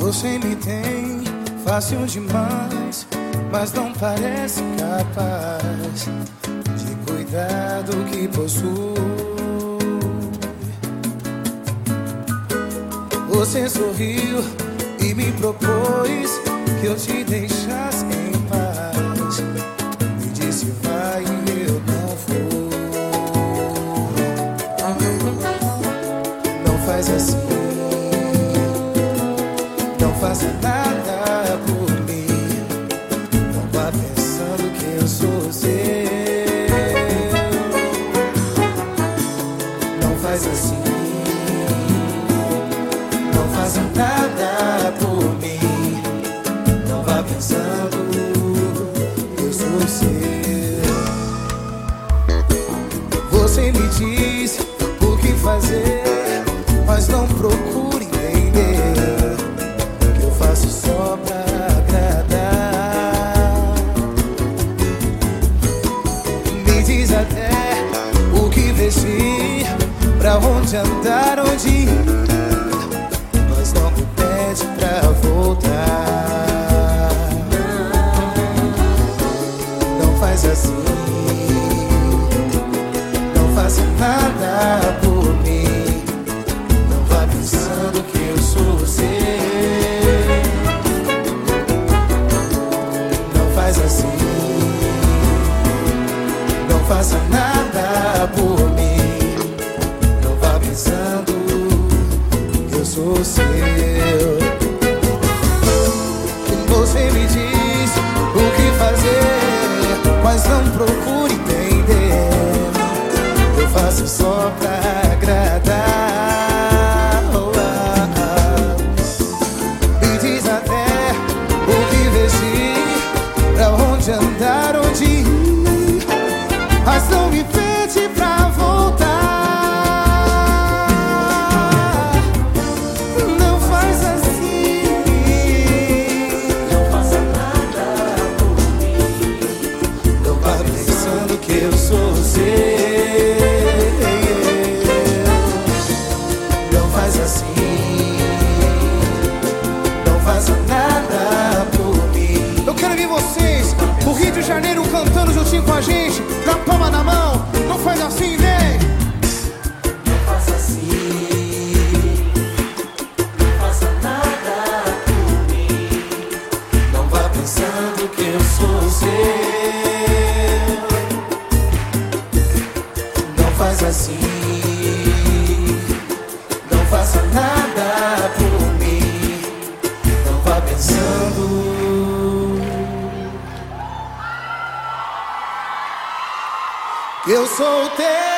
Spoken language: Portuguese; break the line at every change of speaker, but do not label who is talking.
Você me tem fácil demais, mas não parece capaz de cuidar do que possui. Você sorriu e me propôs que eu te deixasse em paz. Me disse vai e eu não fui. Não faz assim, faz assim. Não faça nada por mim. Não vá pensando eu sou. Você me diz o que fazer, mas não procure entender que eu faço só pra agradar. Me diz até o que vestir, pra onde andar, onde ir, mas não me pede pra voltar. Não faz assim. Não faça nada por mim. Não vá pensando que eu sou seu. Não faz assim. Não faça nada pensando eu sou seu. Você me diz o que fazer, mas não procure entender. Eu faço só pra agradar. Oh, ah, ah. Me diz até o que vestir, pra onde andar, onde ir, mas não me pede pra cantando juntinho com a gente, na palma da mão. Não faz assim, vem. Não faça assim. Não faça nada por mim. Não vá pensando que eu sou seu. Eu sou teu.